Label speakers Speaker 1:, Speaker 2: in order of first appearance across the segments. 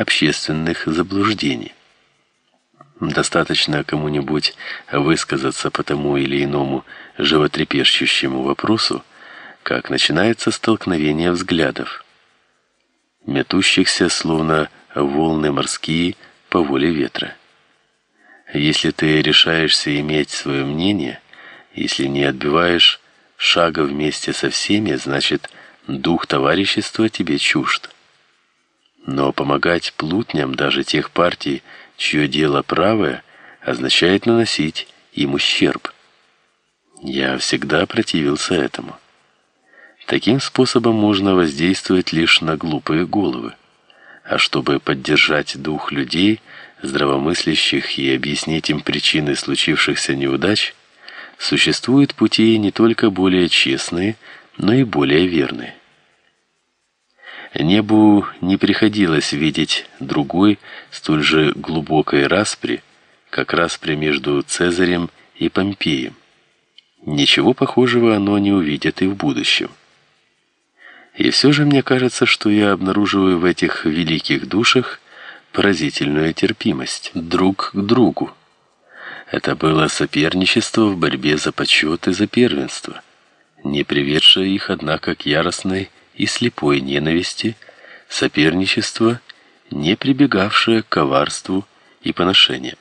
Speaker 1: общественных заблуждений. Достаточно кому-нибудь высказаться по тому или иному животрепещущему вопросу, как начинается столкновение взглядов, метущихся словно волны морские по воле ветра. Если ты решаешься иметь свое мнение, если не отбиваешь шага вместе со всеми, значит, дух товарищества тебе чужд. Но помогать плутням даже тех партий, чье дело правое, означает наносить им ущерб. Я всегда противился этому. Таким способом можно воздействовать лишь на глупые головы. А чтобы поддержать дух людей, здравомыслящих и объяснить им причины случившихся неудач, существуют пути не только более честные, но и более верные. Небу не приходилось видеть другой, столь же глубокой распри, как распри между Цезарем и Помпеем. Ничего похожего оно не увидит и в будущем. И все же мне кажется, что я обнаруживаю в этих великих душах поразительную терпимость друг к другу. Это было соперничество в борьбе за почет и за первенство, не приведшее их, однако, к яростной и слепой ненависти, соперничество, не прибегавшее к коварству и поношениям.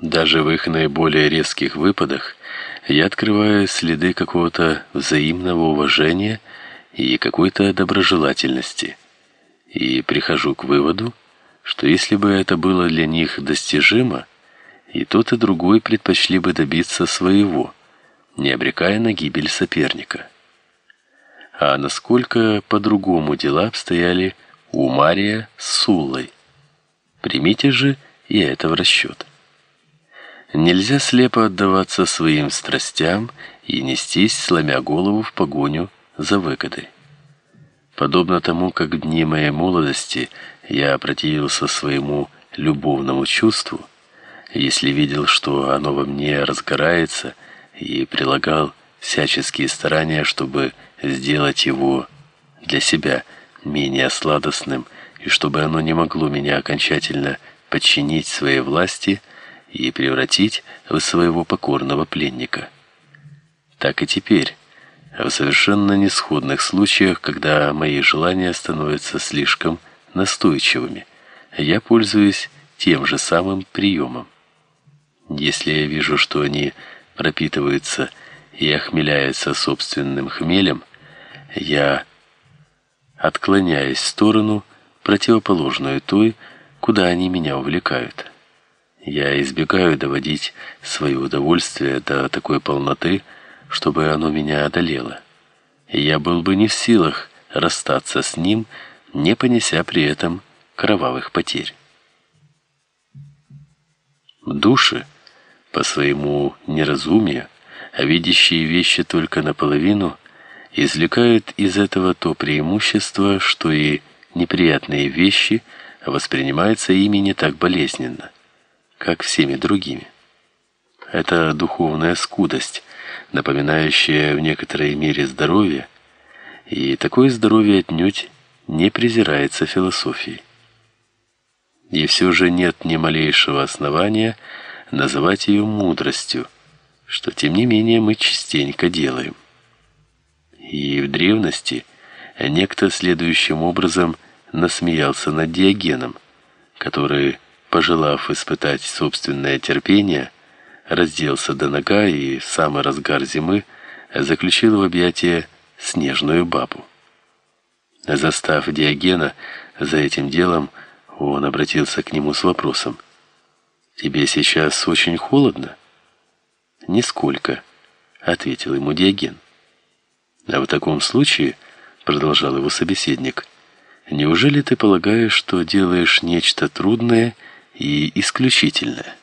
Speaker 1: Даже в их наиболее резких выпадах я открываю следы какого-то взаимного уважения и какой-то доброжелательности, и прихожу к выводу, что если бы это было для них достижимо, и тот и другой предпочли бы добиться своего, не обрекая на гибель соперника а насколько по-другому дела обстояли у Мария с Суллой. Примите же и это в расчет. Нельзя слепо отдаваться своим страстям и нестись, сломя голову в погоню за выгодой. Подобно тому, как в дни моей молодости я противился своему любовному чувству, если видел, что оно во мне разгорается, и прилагал всяческие старания, чтобы сделать его для себя менее сладостным, и чтобы оно не могло меня окончательно подчинить своей власти и превратить в своего покорного пленника. Так и теперь, в совершенно несходных случаях, когда мои желания становятся слишком настойчивыми, я пользуюсь тем же самым приемом. Если я вижу, что они пропитываются и охмеляется собственным хмелем, я отклоняюсь в сторону, противоположную той, куда они меня увлекают. Я избегаю доводить свое удовольствие до такой полноты, чтобы оно меня одолело. И я был бы не в силах расстаться с ним, не понеся при этом кровавых потерь. Души по своему неразумию а видящие вещи только наполовину, извлекают из этого то преимущество, что и неприятные вещи воспринимаются ими не так болезненно, как всеми другими. Это духовная скудость, напоминающая в некоторой мере здоровье, и такое здоровье отнюдь не презирается философией. И все же нет ни малейшего основания называть ее мудростью, что тем не менее мы частенько делаем. И в древности некто следующим образом насмеялся над Диогеном, который, пожелав испытать собственное терпение, разделся до нога и в самый разгар зимы заключил в объятия снежную бабу. Застав Диогена за этим делом, он обратился к нему с вопросом: "Тебе сейчас очень холодно?" «Нисколько», — ответил ему Диоген. «А в таком случае», — продолжал его собеседник, «неужели ты полагаешь, что делаешь нечто трудное и исключительное?»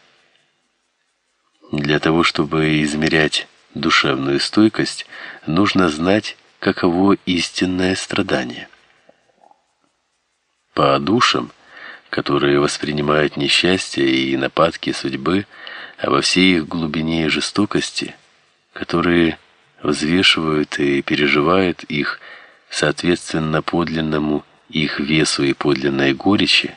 Speaker 1: Для того, чтобы измерять душевную стойкость, нужно знать, каково истинное страдание. По душам, которые воспринимают несчастье и нападки судьбы, а во всей их глубине и жестокости, которые взвешивают и переживают их соответственно подлинному их весу и подлинной горечи,